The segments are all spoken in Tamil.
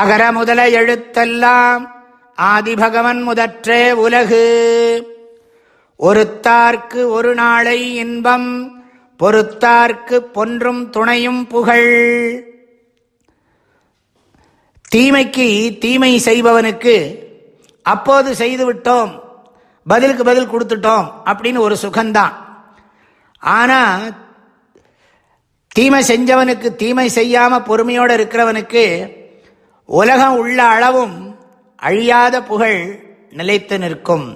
அகர முதல எழுத்தெல்லாம் ஆதிபகவன் முதற்றே உலகு. ஒருத்தார்க்கு ஒரு நாளை இன்பம் பொறுத்தார்க்கு பொன்றும் துணையும் புகழ். தீமைக்கு தீமை செய்பவனுக்கு அப்போது செய்து விட்டோம் பதிலுக்கு பதில் கொடுத்துட்டோம் அப்படின்னு ஒரு சுகந்தான். ஆனா தீமை செஞ்சவனுக்கு தீமை செய்யாம பொறுமையோடு இருக்கிறவனுக்கு உலகம் உள்ள அளவும் அழியாத புகழ் நிலைத்து நிற்கும்.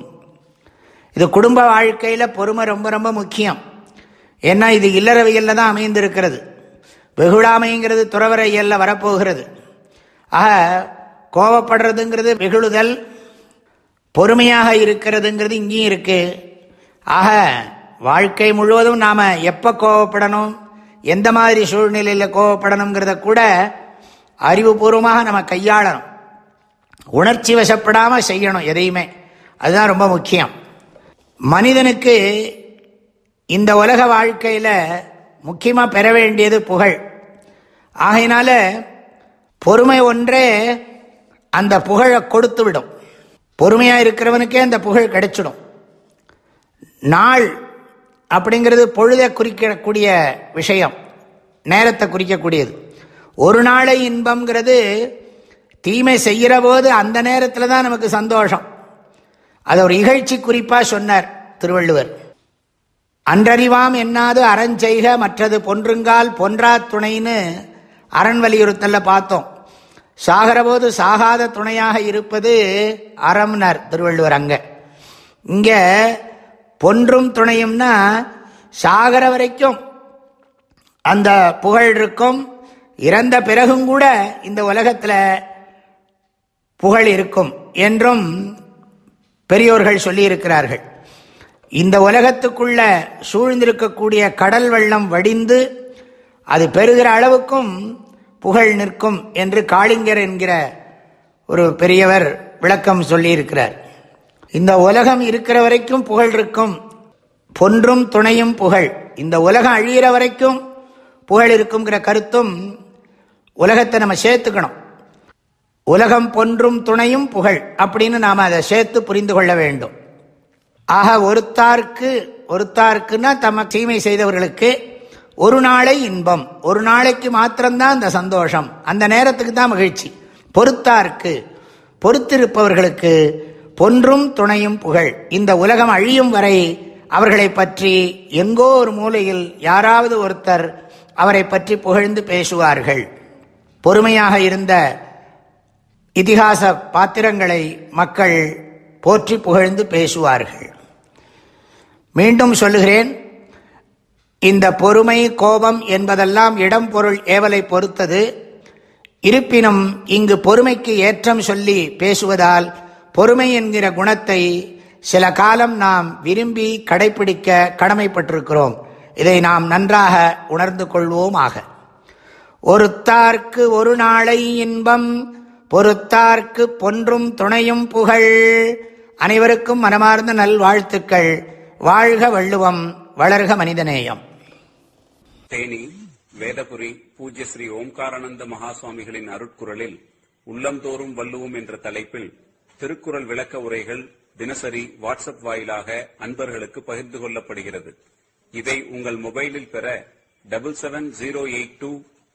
இது குடும்ப வாழ்க்கையில் பொறுமை ரொம்ப ரொம்ப முக்கியம். ஏன்னா இது இல்லறவியல்ல தான் அமைந்திருக்கிறது. வெகுழாமைங்கிறது துறவரையல்ல வரப்போகிறது. ஆக கோவப்படுறதுங்கிறது வெகுழுதல் பொறுமையாக இருக்கிறதுங்கிறது இங்கேயும் இருக்கு. ஆக வாழ்க்கை முழுவதும் நாம் எப்போ கோவப்படணும் எந்த மாதிரி சூழ்நிலையில் கோவப்படணுங்கிறத கூட அறிவுபூர்வமாக நம்ம கையாளணும். உணர்ச்சி வசப்படாமல் செய்யணும் எதையுமே. அதுதான் ரொம்ப முக்கியம். மனிதனுக்கு இந்த உலக வாழ்க்கையில் முக்கியமாக பெற வேண்டியது புகழ். ஆகையினால பொறுமை ஒன்றே அந்த புகழை கொடுத்து விடும் பொறுமையாக இருக்கிறவனுக்கே அந்த புகழ் கிடைச்சிடும். நாள் அப்படிங்கிறது பொழுதை குறிக்கக்கூடிய விஷயம் நேரத்தை குறிக்கக்கூடியது. ஒரு நாளை இன்பம்ங்கிறது தீமை செய்கிற போது அந்த நேரத்தில் தான் நமக்கு சந்தோஷம். அது ஒரு இகழ்ச்சி குறிப்பாக சொன்னார் திருவள்ளுவர். அன்றறிவாம் என்னாது அறஞ்செய்க மற்றது பொன்றுங்கால் பொன்றா துணைன்னு அரண் வலியுறுத்தல பார்த்தோம் சாகிறபோது சாகாத துணையாக இருப்பது அறம்னர் திருவள்ளுவர் அங்கே. இங்கே பொன்றும் துணையும்னா சாகர வரைக்கும் அந்த புகழ் இருக்கும் இறந்த பிறகும் கூட இந்த உலகத்தில் புகழ் இருக்கும் என்றும் பெரியோர்கள் சொல்லியிருக்கிறார்கள். இந்த உலகத்துக்குள்ள சூழ்ந்திருக்கக்கூடிய கடல் வெள்ளம் வடிந்து அது பெறுகிற அளவுக்கும் புகழ் நிற்கும் என்று காளிங்கர் என்கிற ஒரு பெரியவர் விளக்கம் சொல்லியிருக்கிறார். இந்த உலகம் இருக்கிற வரைக்கும் புகழ் இருக்கும் பொன்றும் துணையும் புகழ். இந்த உலகம் அழியிற வரைக்கும் புகழ் இருக்குங்கிற கருத்தும் உலகத்தை நம்ம சேர்த்துக்கணும். உலகம் பொன்றும் துணையும் புகழ் அப்படின்னு நாம் அதை சேர்த்து புரிந்து கொள்ள வேண்டும். ஆக ஒருத்தார்க்கு ஒருத்தார்க்குன்னா தம்ம தீமை செய்தவர்களுக்கு ஒரு நாளை இன்பம் ஒரு நாளைக்கு மாத்திரம்தான் அந்த சந்தோஷம். அந்த நேரத்துக்கு தான் மகிழ்ச்சி. பொறுத்தார்க்கு பொறுத்திருப்பவர்களுக்கு பொன்றும் துணையும் புகழ். இந்த உலகம் அழியும் வரை அவர்களை பற்றி எங்கோ ஒரு மூலையில் யாராவது ஒருத்தர் அவரை பற்றி புகழ்ந்து பேசுவார்கள். பொறுமையாக இருந்த இதிகாச பாத்திரங்களை மக்கள் போற்றி புகழ்ந்து பேசுவார்கள். மீண்டும் சொல்லுகிறேன் இந்த பொறுமை கோபம் என்பதெல்லாம் இடம் பொருள் ஏவலை பொறுத்தது. இருப்பினும் இங்கு பொறுமைக்கு ஏற்றம் சொல்லி பேசுவதால் பொறுமை என்கிற குணத்தை சில காலம் நாம் விரும்பி கடைபிடிக்க கடமைப்பட்டிருக்கிறோம். இதை நாம் நன்றாக உணர்ந்து கொள்வோமாக. ஒருத்தார்க்கு ஒரு நாளை இன்பம் பொறுத்தார்க்கு பொன்றும் துணையும் புகழ். அனைவருக்கும் மனமார்ந்த நல்வாழ்த்துக்கள். வாழ்க வள்ளுவம் வளர்க மனிதநேயம். தேனி வேதபுரி பூஜ்ய ஸ்ரீ ஓம்காரானந்த மகாசுவாமிகளின் அருட்குரலில் உள்ளந்தோறும் வள்ளுவோம் என்ற தலைப்பில் திருக்குறள் விளக்க உரைகள் தினசரி வாட்ஸ்அப் வாயிலாக அன்பர்களுக்கு பகிர்ந்து கொள்ளப்படுகிறது. இதை உங்கள் மொபைலில் பெற double seven zero eight two